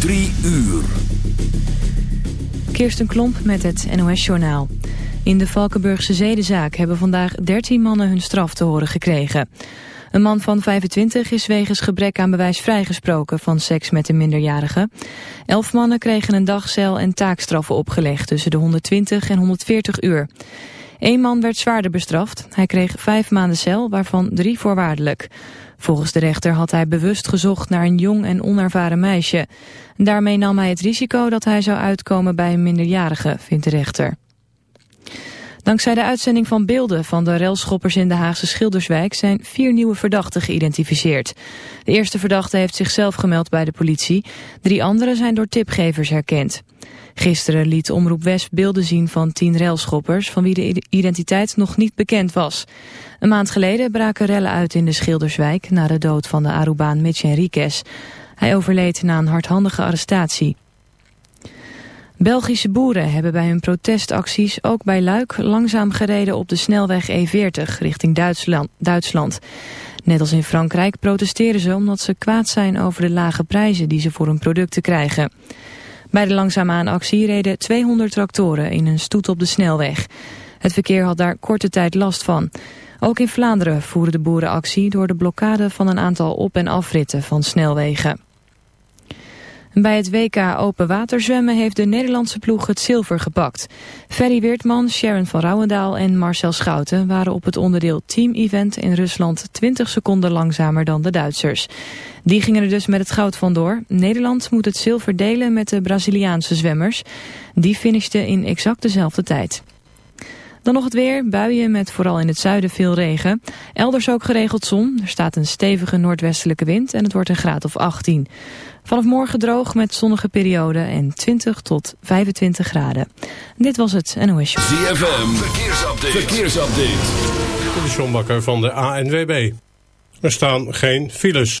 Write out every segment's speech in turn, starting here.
Drie uur. Kirsten Klomp met het NOS-journaal. In de Valkenburgse zedenzaak hebben vandaag 13 mannen hun straf te horen gekregen. Een man van 25 is wegens gebrek aan bewijs vrijgesproken van seks met een minderjarige. Elf mannen kregen een dagcel en taakstraffen opgelegd tussen de 120 en 140 uur. Eén man werd zwaarder bestraft. Hij kreeg vijf maanden cel, waarvan drie voorwaardelijk. Volgens de rechter had hij bewust gezocht naar een jong en onervaren meisje. Daarmee nam hij het risico dat hij zou uitkomen bij een minderjarige, vindt de rechter. Dankzij de uitzending van beelden van de relschoppers in de Haagse Schilderswijk zijn vier nieuwe verdachten geïdentificeerd. De eerste verdachte heeft zichzelf gemeld bij de politie. Drie anderen zijn door tipgevers herkend. Gisteren liet Omroep West beelden zien van tien relschoppers van wie de identiteit nog niet bekend was. Een maand geleden braken rellen uit in de Schilderswijk na de dood van de Arubaan Mitch Henriquez. Hij overleed na een hardhandige arrestatie. Belgische boeren hebben bij hun protestacties ook bij Luik langzaam gereden op de snelweg E40 richting Duitsland. Net als in Frankrijk protesteren ze omdat ze kwaad zijn over de lage prijzen die ze voor hun producten krijgen. Bij de langzaamaan actie reden 200 tractoren in een stoet op de snelweg. Het verkeer had daar korte tijd last van. Ook in Vlaanderen voeren de boeren actie door de blokkade van een aantal op- en afritten van snelwegen. Bij het WK Open Waterzwemmen heeft de Nederlandse ploeg het zilver gepakt. Ferry Weertman, Sharon van Rouwendaal en Marcel Schouten waren op het onderdeel Team Event in Rusland 20 seconden langzamer dan de Duitsers. Die gingen er dus met het goud vandoor. Nederland moet het zilver delen met de Braziliaanse zwemmers. Die finishten in exact dezelfde tijd. Dan nog het weer, buien met vooral in het zuiden veel regen. Elders ook geregeld zon. Er staat een stevige noordwestelijke wind en het wordt een graad of 18. Vanaf morgen droog met zonnige perioden en 20 tot 25 graden. Dit was het NOS Show. ZFM, verkeersupdate. verkeersupdate. De Sjombakker van de ANWB. Er staan geen files.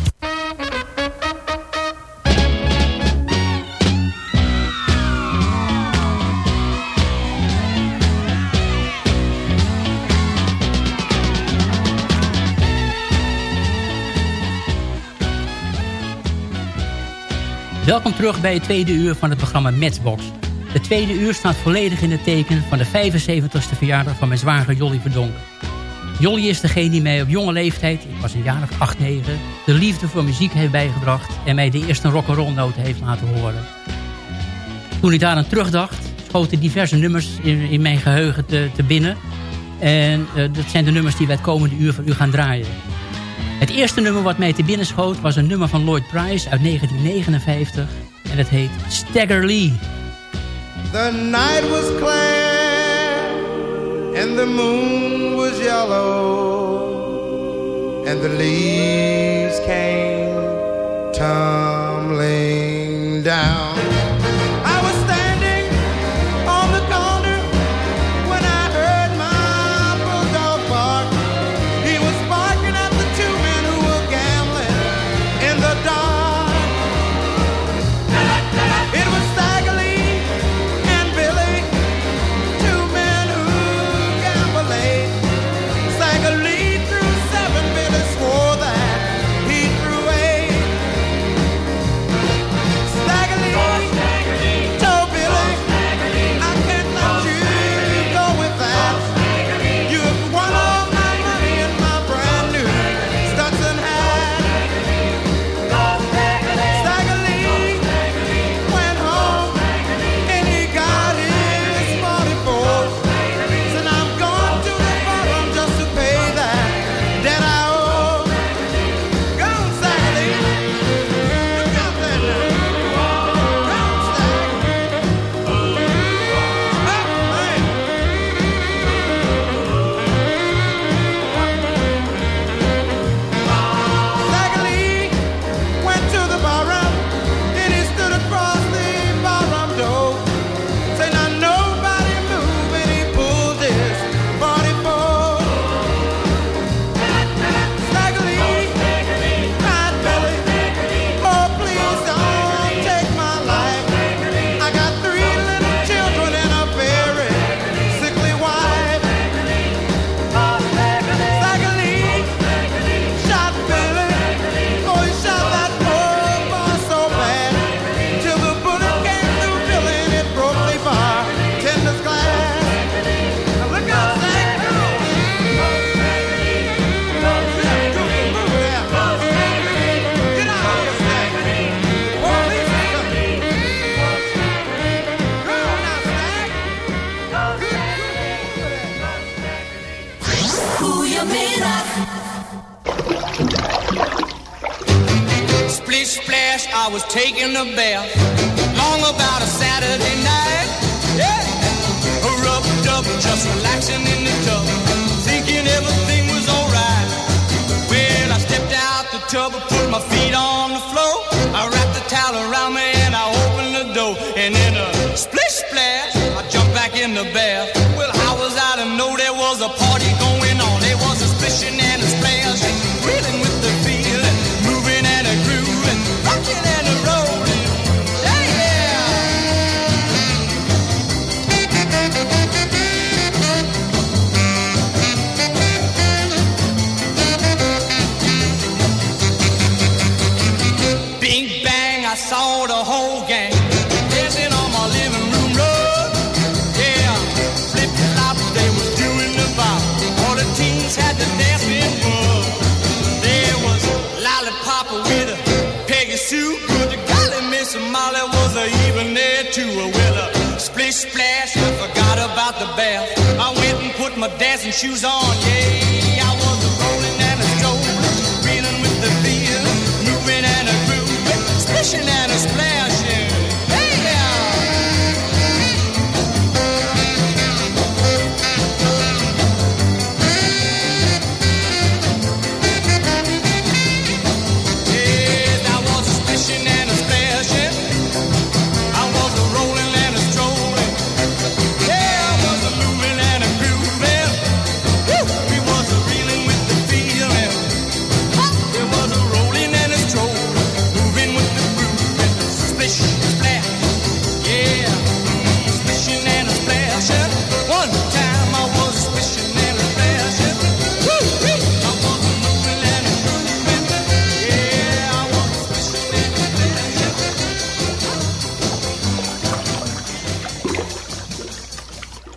Welkom terug bij het tweede uur van het programma Matchbox. Het tweede uur staat volledig in het teken van de 75ste verjaardag van mijn zwager Jolly Verdonk. Jolly is degene die mij op jonge leeftijd, ik was een jaar of 8, 9, de liefde voor muziek heeft bijgebracht en mij de eerste rock'n'roll noten heeft laten horen. Toen ik daar aan terugdacht, schoten diverse nummers in, in mijn geheugen te, te binnen. En uh, dat zijn de nummers die wij het komende uur voor u gaan draaien. Het eerste nummer wat mij te binnen schoot was een nummer van Lloyd Price uit 1959. En het heet Stagger Lee. The night was clear and the moon was yellow and the leaves came tumbling down. shoes on. Yeah.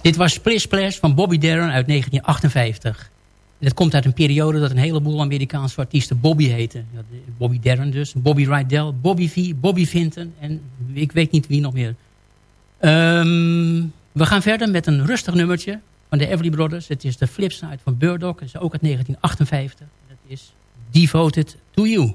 Dit was Splish Splash van Bobby Darren uit 1958. Dat komt uit een periode dat een heleboel Amerikaanse artiesten Bobby heten. Bobby Darren dus, Bobby Rydell, Bobby V, Bobby Vinton en ik weet niet wie nog meer. Ehm, we gaan verder met een rustig nummertje van de Everly Brothers. Het is de flipside van Burdock, dat is ook uit 1958. Dat is Devoted to You.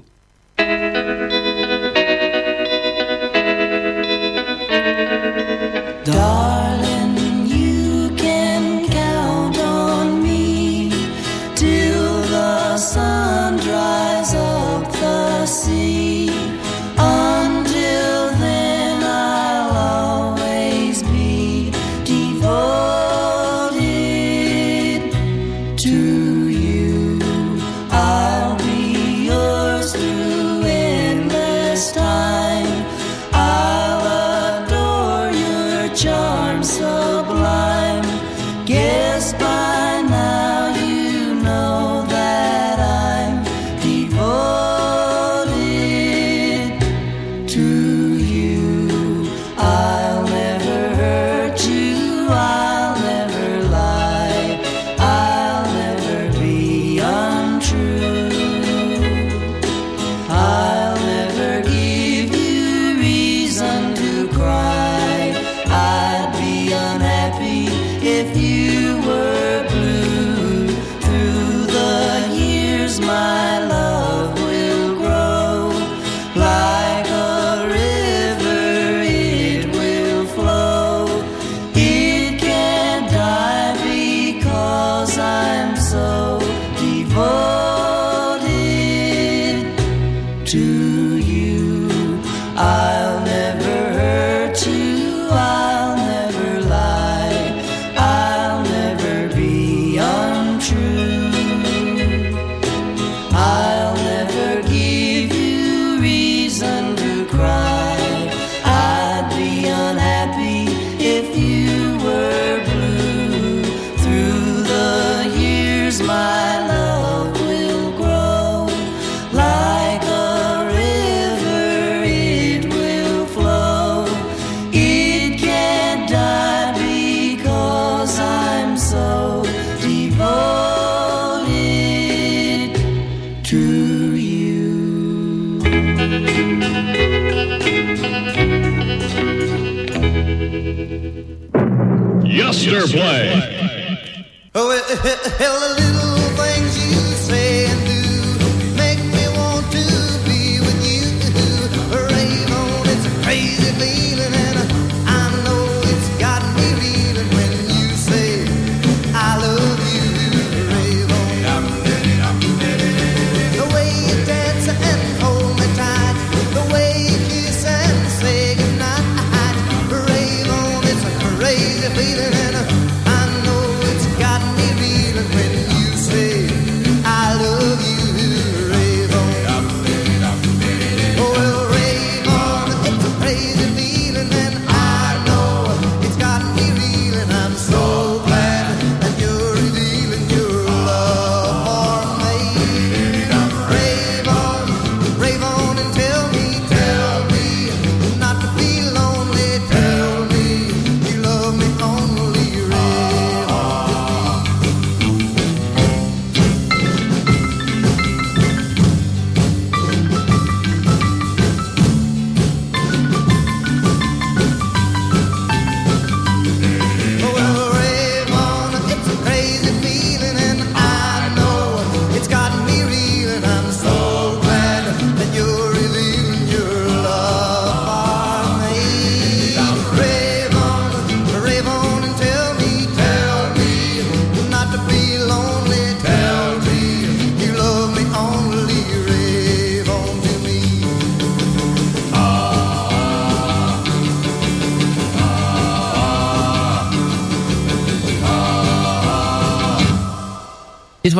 Hallelujah.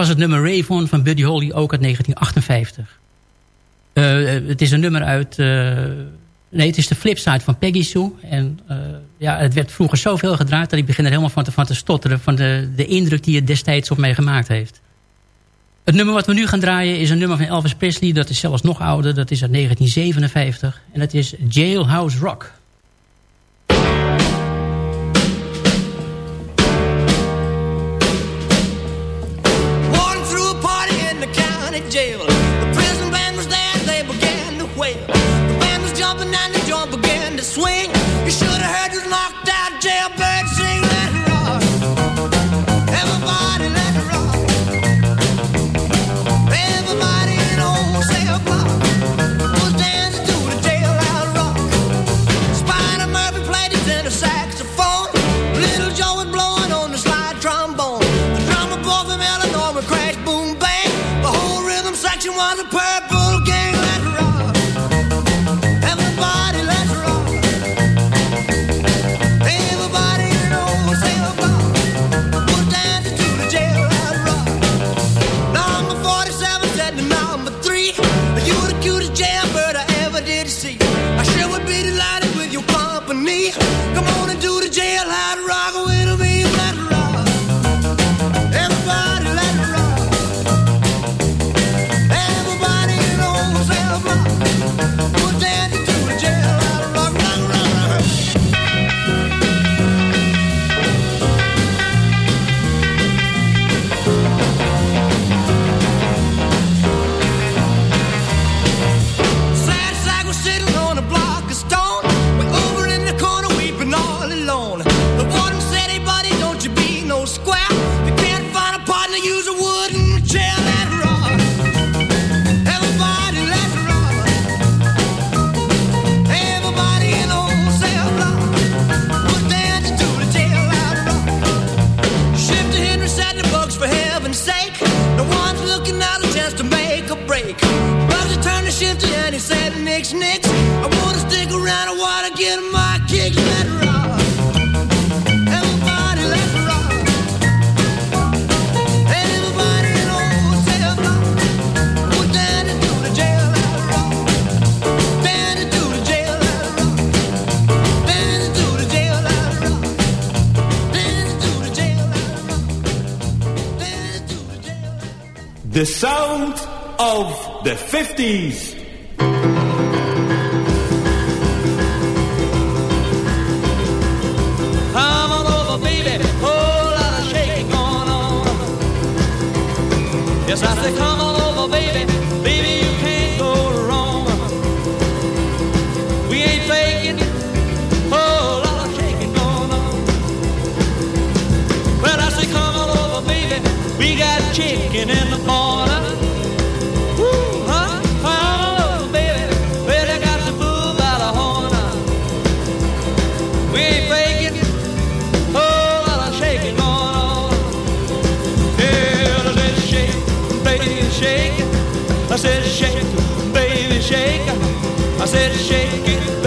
was het nummer Raven van Buddy Holly, ook uit 1958. Eh, eh, het is een nummer uit... Eh, nee, het is de flipside van Peggy Sue. En ja, het werd vroeger zoveel gedraaid... dat ik begin er helemaal van te, van te stotteren... van de, de indruk die het destijds op mij gemaakt heeft. Het nummer wat we nu gaan draaien is een nummer van Elvis Presley. Dat is zelfs nog ouder, dat is uit 1957. En dat is Jailhouse Rock. knock 50s. Come on over, baby. Whole lot of shaking going on. Yes, I said, come on over, baby. Baby, you can't go wrong. We ain't faking. Whole lot of shaking going on. Well, I said, come on over, baby. We got chicken in the corner. Said shake it,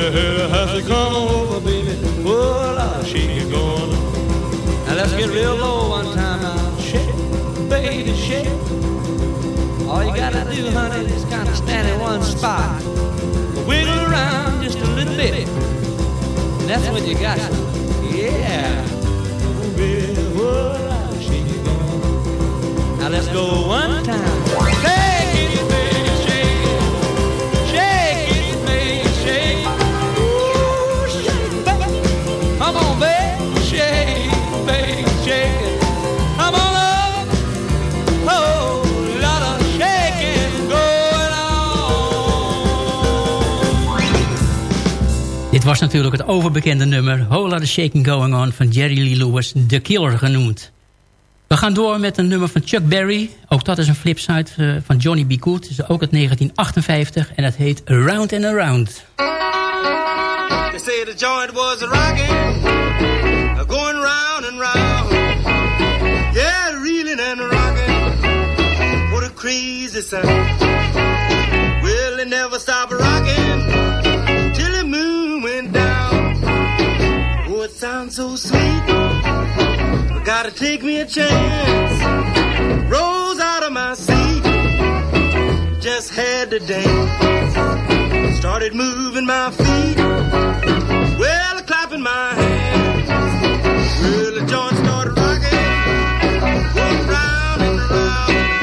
A hit has to come over, baby. Oh, Lord, shake it going on. Now let's get real low one time uh, now. Shake, baby, shake. All you gotta do, honey, is kind of stand in one spot. Wiggle around just a little bit. And that's what you got. Yeah. Oh, baby, oh, Lord, shake it going on. Now let's go one time. Was natuurlijk het overbekende nummer Whole Lotta Shaking Going On van Jerry Lee Lewis, The Killer genoemd. We gaan door met een nummer van Chuck Berry. Ook dat is een flipside eh, van Johnny B. Good. Het is ook uit 1958 en het heet Around and Around. They say the joint was rocking, going round and round. Yeah, reeling and rocking. What a crazy sound. Well, it never stopped rocking So sweet. I gotta take me a chance. Rose out of my seat. Just had to dance. Started moving my feet. Well, clapping my hands. Well, the joint started rocking. Going round and round.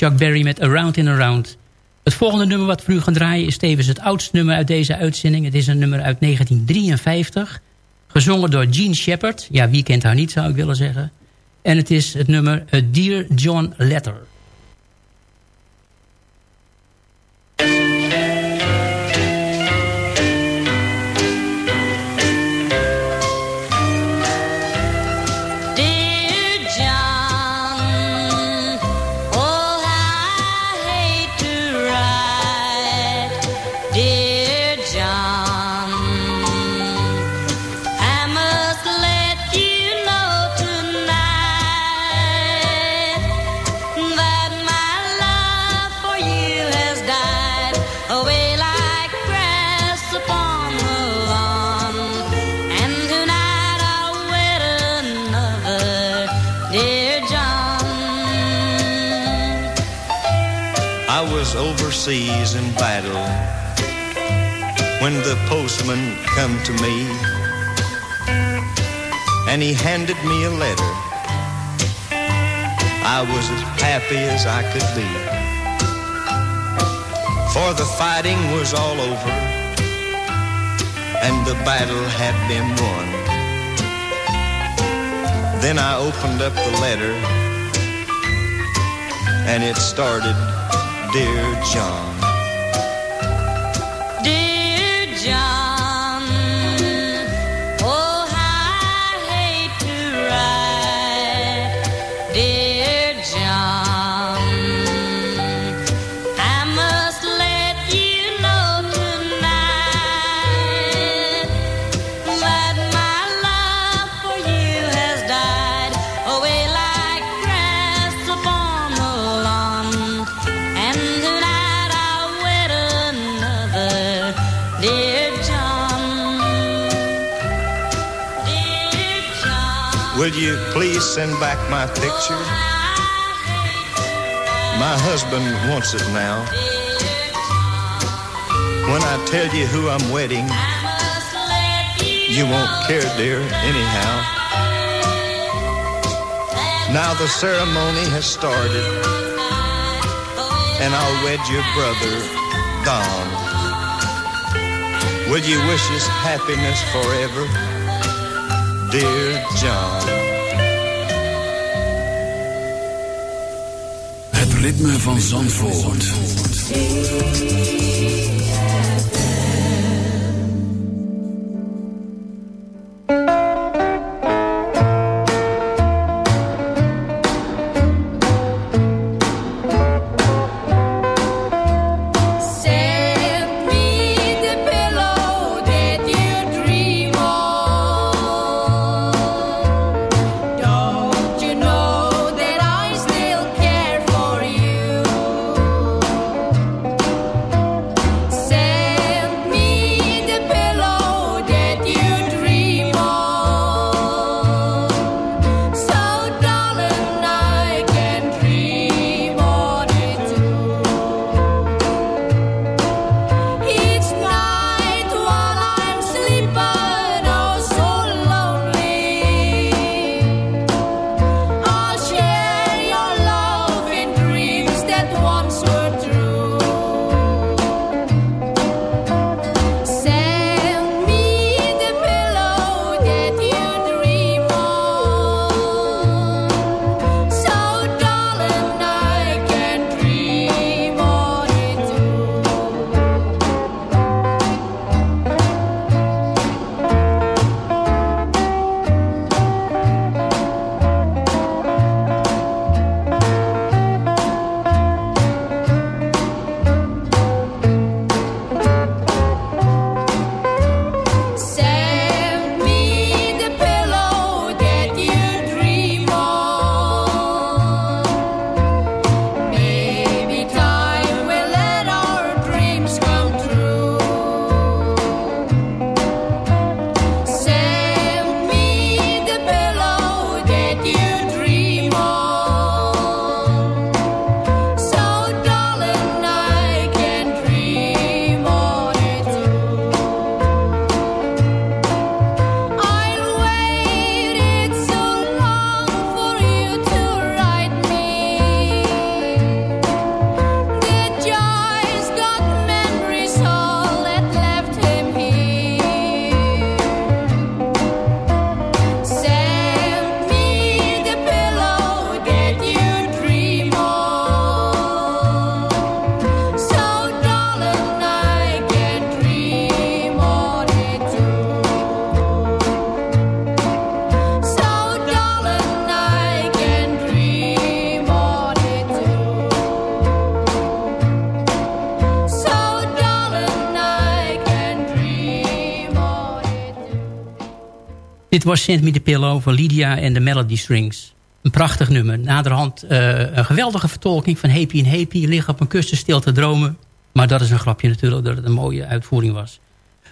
Chuck Berry met Around and Around. Het volgende nummer wat voor u gaan draaien is tevens het oudste nummer uit deze uitzending. Het is een nummer uit 1953. Gezongen door Gene Shepard. Ja, wie kent haar niet zou ik willen zeggen. En het is het nummer Dear John Letter. Battle when the postman come to me and he handed me a letter. I was as happy as I could be. For the fighting was all over and the battle had been won. Then I opened up the letter and it started, Dear John. Will you please send back my picture? My husband wants it now. When I tell you who I'm wedding, you won't care, dear, anyhow. Now the ceremony has started, and I'll wed your brother, Don. Will you wish us happiness forever, dear John? Het ritme van Zandvoort. Dit was Send Me The Pillow van Lydia en de Melody Strings. Een prachtig nummer. Naderhand eh, een geweldige vertolking van Happy en Happy. Liggen op een kussen stil te dromen. Maar dat is een grapje natuurlijk, dat het een mooie uitvoering was.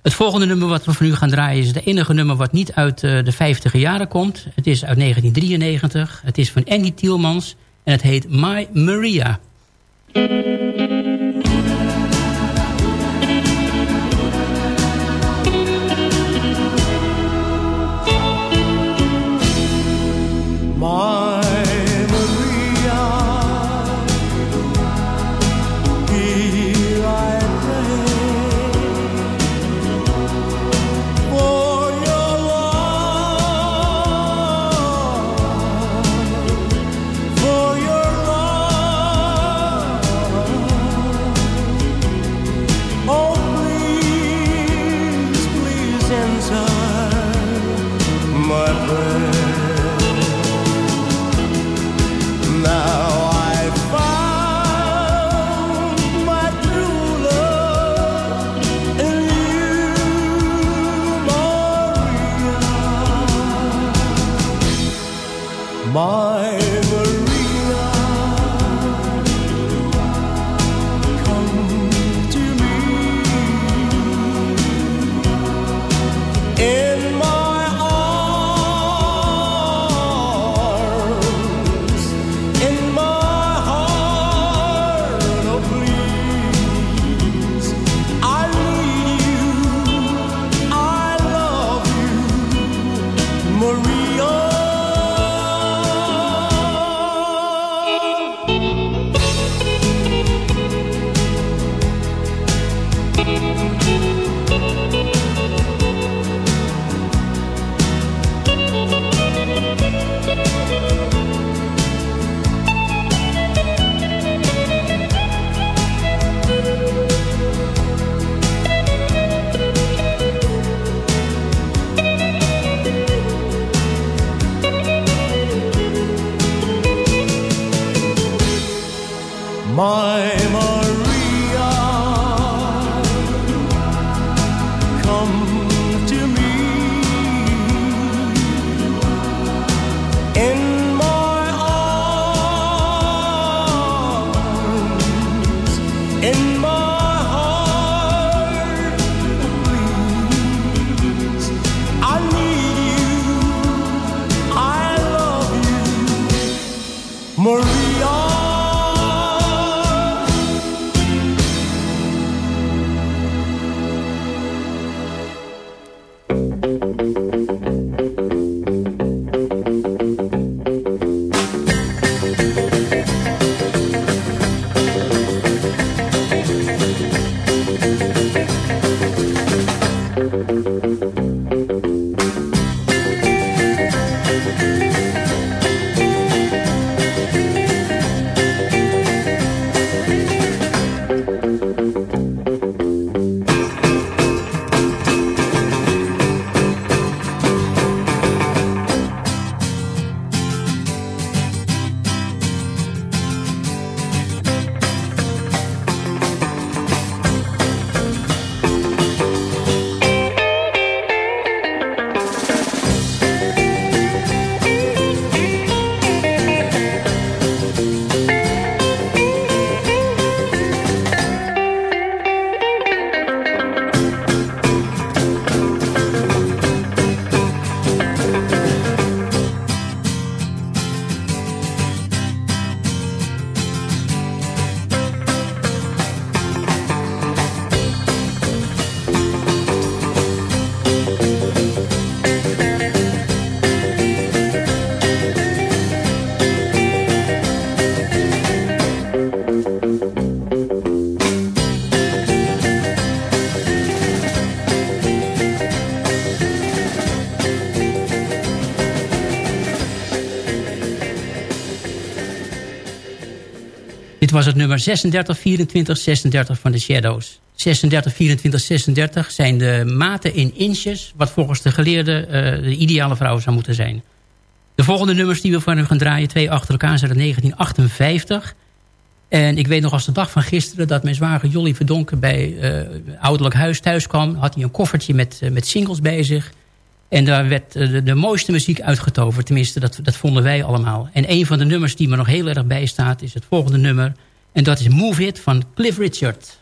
Het volgende nummer wat we van u gaan draaien... is het enige nummer wat niet uit eh, de 50 jaren komt. Het is uit 1993. Het is van Andy Tielmans. En het heet My Maria. was het nummer 36, 24, 36 van de Shadows. 36, 24, 36 zijn de maten in inches... wat volgens de geleerde eh, de ideale vrouw zou moeten zijn. De volgende nummers die we van hem gaan draaien... twee achter elkaar zijn 1958... En ik weet nog als de dag van gisteren dat mijn zwager Jolly Verdonken bij uh, ouderlijk huis thuis kwam. Had hij een koffertje met, eh, met singles bij zich. En daar werd de, de, mooiste muziek uitgetoverd. Tenminste, dat, dat vonden wij allemaal. En een van de nummers die me nog heel erg bijstaat is het volgende nummer. En dat is Move It van Cliff Richard.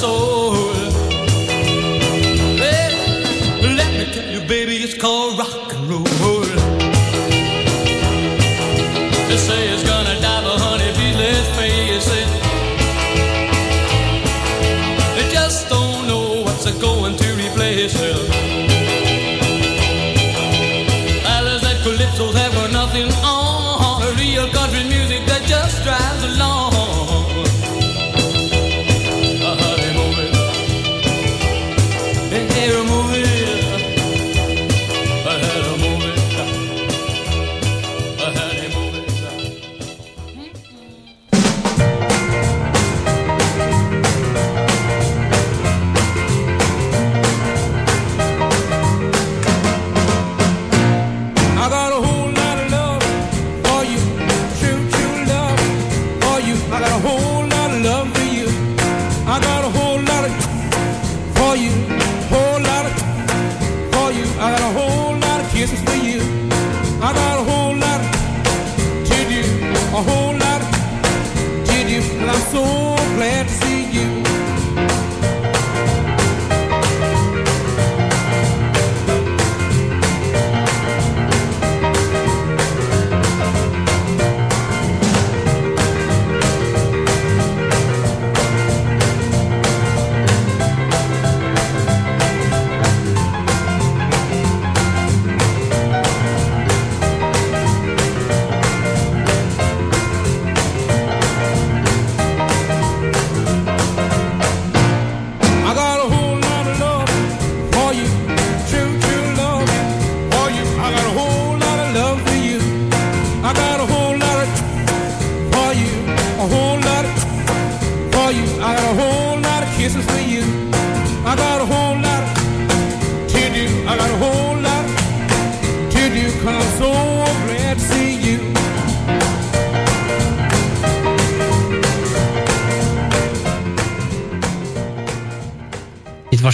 soul.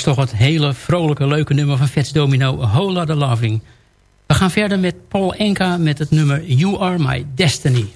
toch het hele vrolijke, leuke nummer van Fats Domino, Hola the Loving. We gaan verder met Paul Enka met het nummer You Are My Destiny.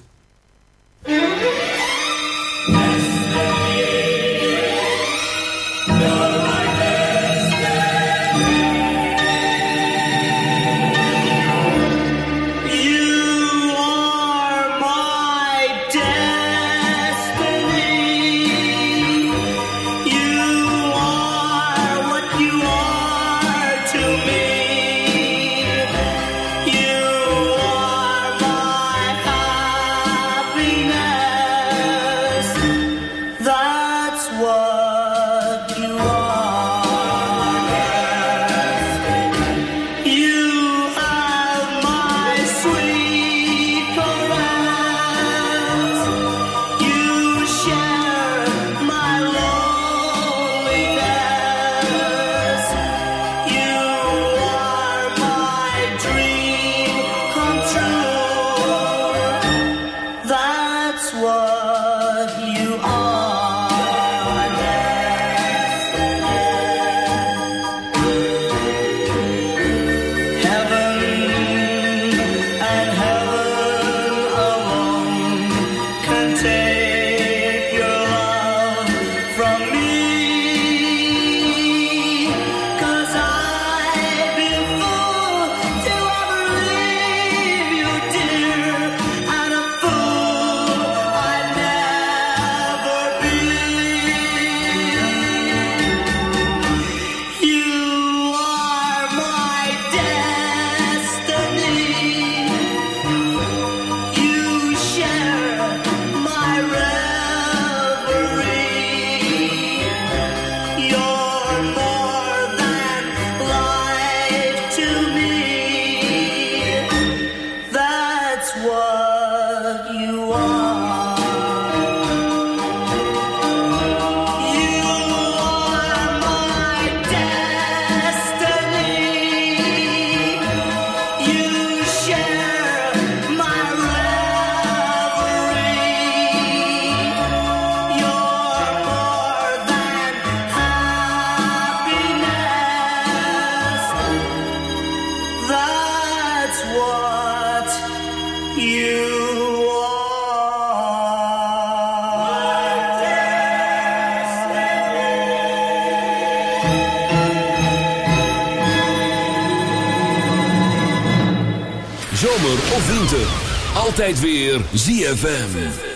altijd weer ZFM.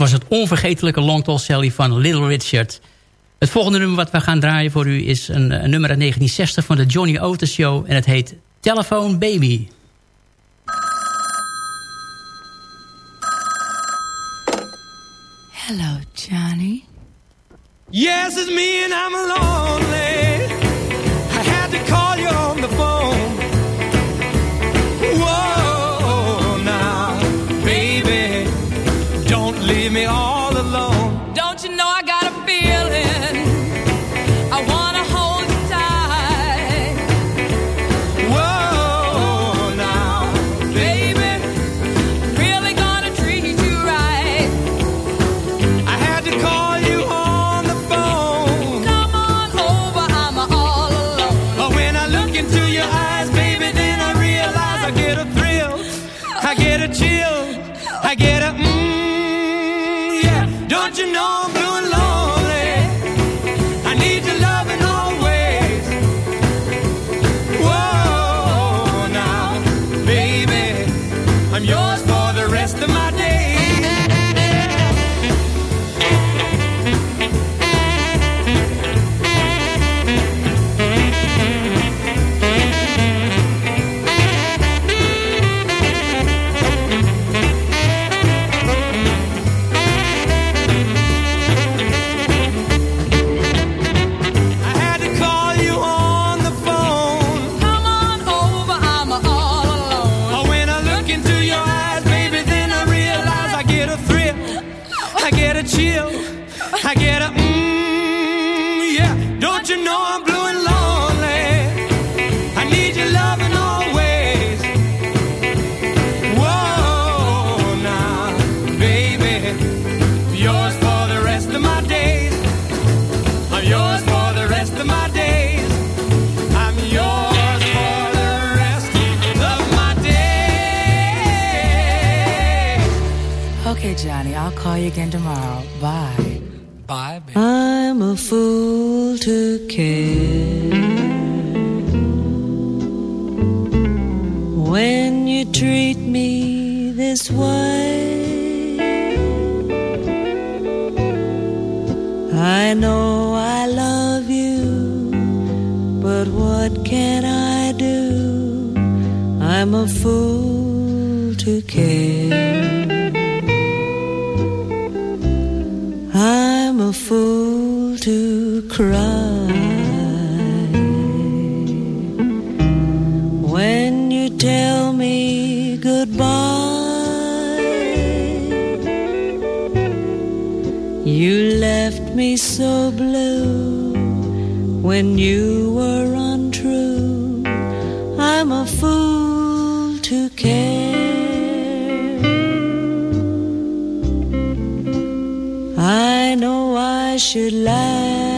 was het onvergetelijke longtall Sally van Little Richard. Het volgende nummer wat we gaan draaien voor u is een, een nummer uit 1960 van de Johnny Otis Show. En het heet Telephone Baby. Hello, Johnny. Yes, it's me and I'm lonely. I had to call. again tomorrow. tell me goodbye. You left me so blue when you were untrue. I'm a fool to care. I know I should lie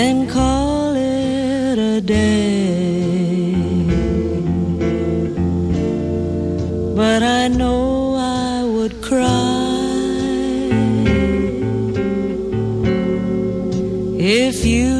and if you.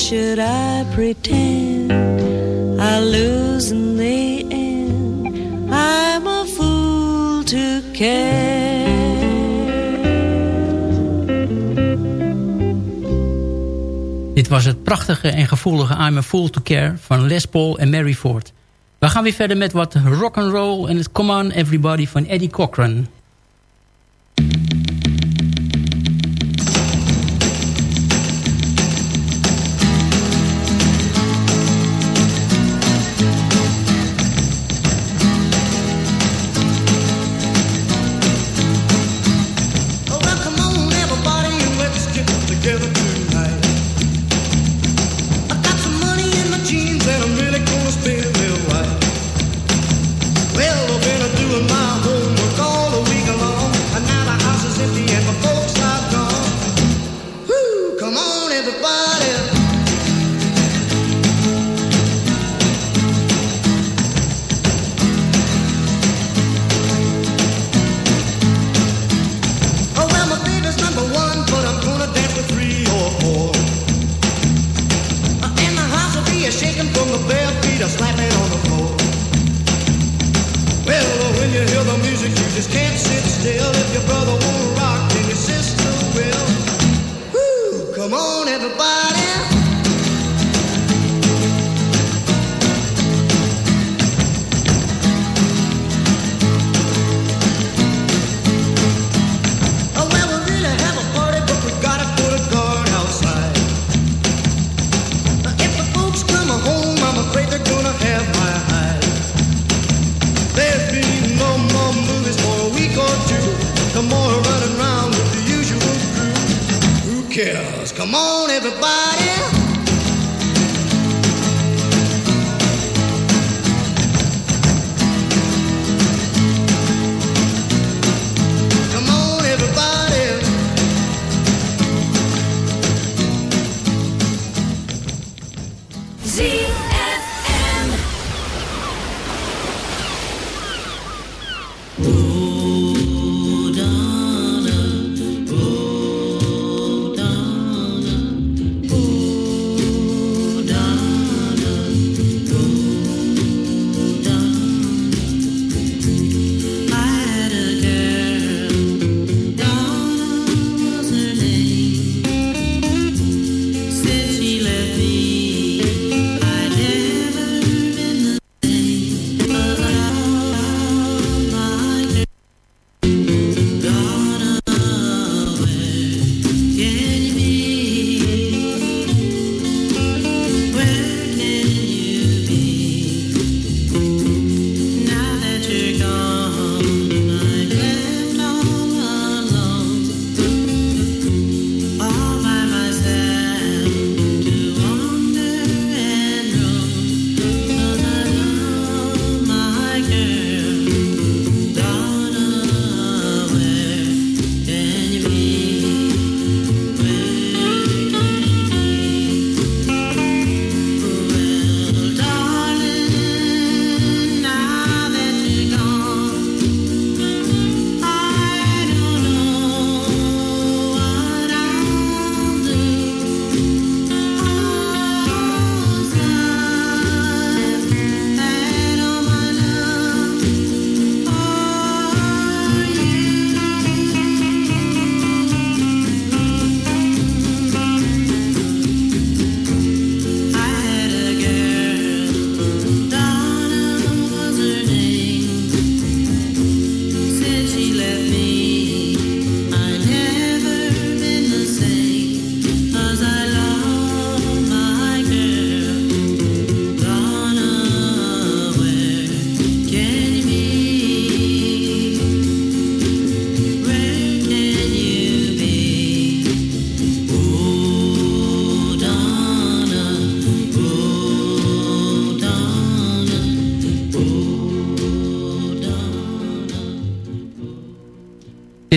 should I pretend I lose in the end? I'm a fool to care. Dit was het prachtige en gevoelige I'm a Fool to Care van Les Paul en Mary Ford. We gaan weer verder met wat rock and roll en het Come On Everybody van Eddie Cochran. Come on, everybody.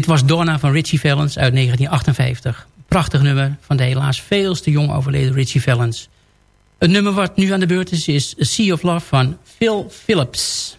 Dit was Donna van Richie Valens uit 1958. Prachtig nummer van de helaas veel te jong overleden Richie Valens. Het nummer wat nu aan de beurt is, is A Sea of Love van Phil Phillips.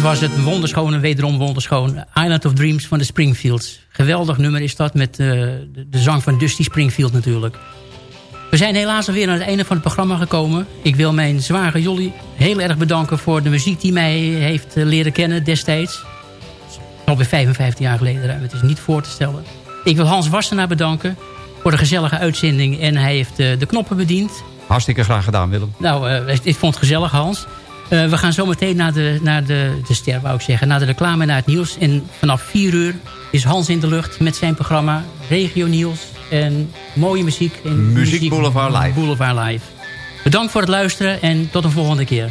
Dit was het wonderschone, wederom wonderschoon Island of Dreams van de Springfields. Geweldig nummer is dat met uh, de, de, zang van Dusty Springfield natuurlijk. We zijn helaas alweer aan het einde van het programma gekomen. Ik wil mijn zware Jolly heel erg bedanken voor de muziek die mij heeft leren kennen destijds. Alweer 55 jaar geleden, het is niet voor te stellen. Ik wil Hans Wassenaar bedanken voor de gezellige uitzending en hij heeft uh, de knoppen bediend. Hartstikke graag gedaan, Willem. Nou, uh, ik vond het gezellig, Hans. Uh, we gaan zo meteen naar, de, naar de, de ster, wou ik zeggen. Naar de reclame en naar het nieuws. En vanaf 4 uur is Hans in de lucht met zijn programma Regio Nieuws. En mooie muziek. En muziek, muziek Boulevard Live. Boulevard Live. Bedankt voor het luisteren en tot een volgende keer.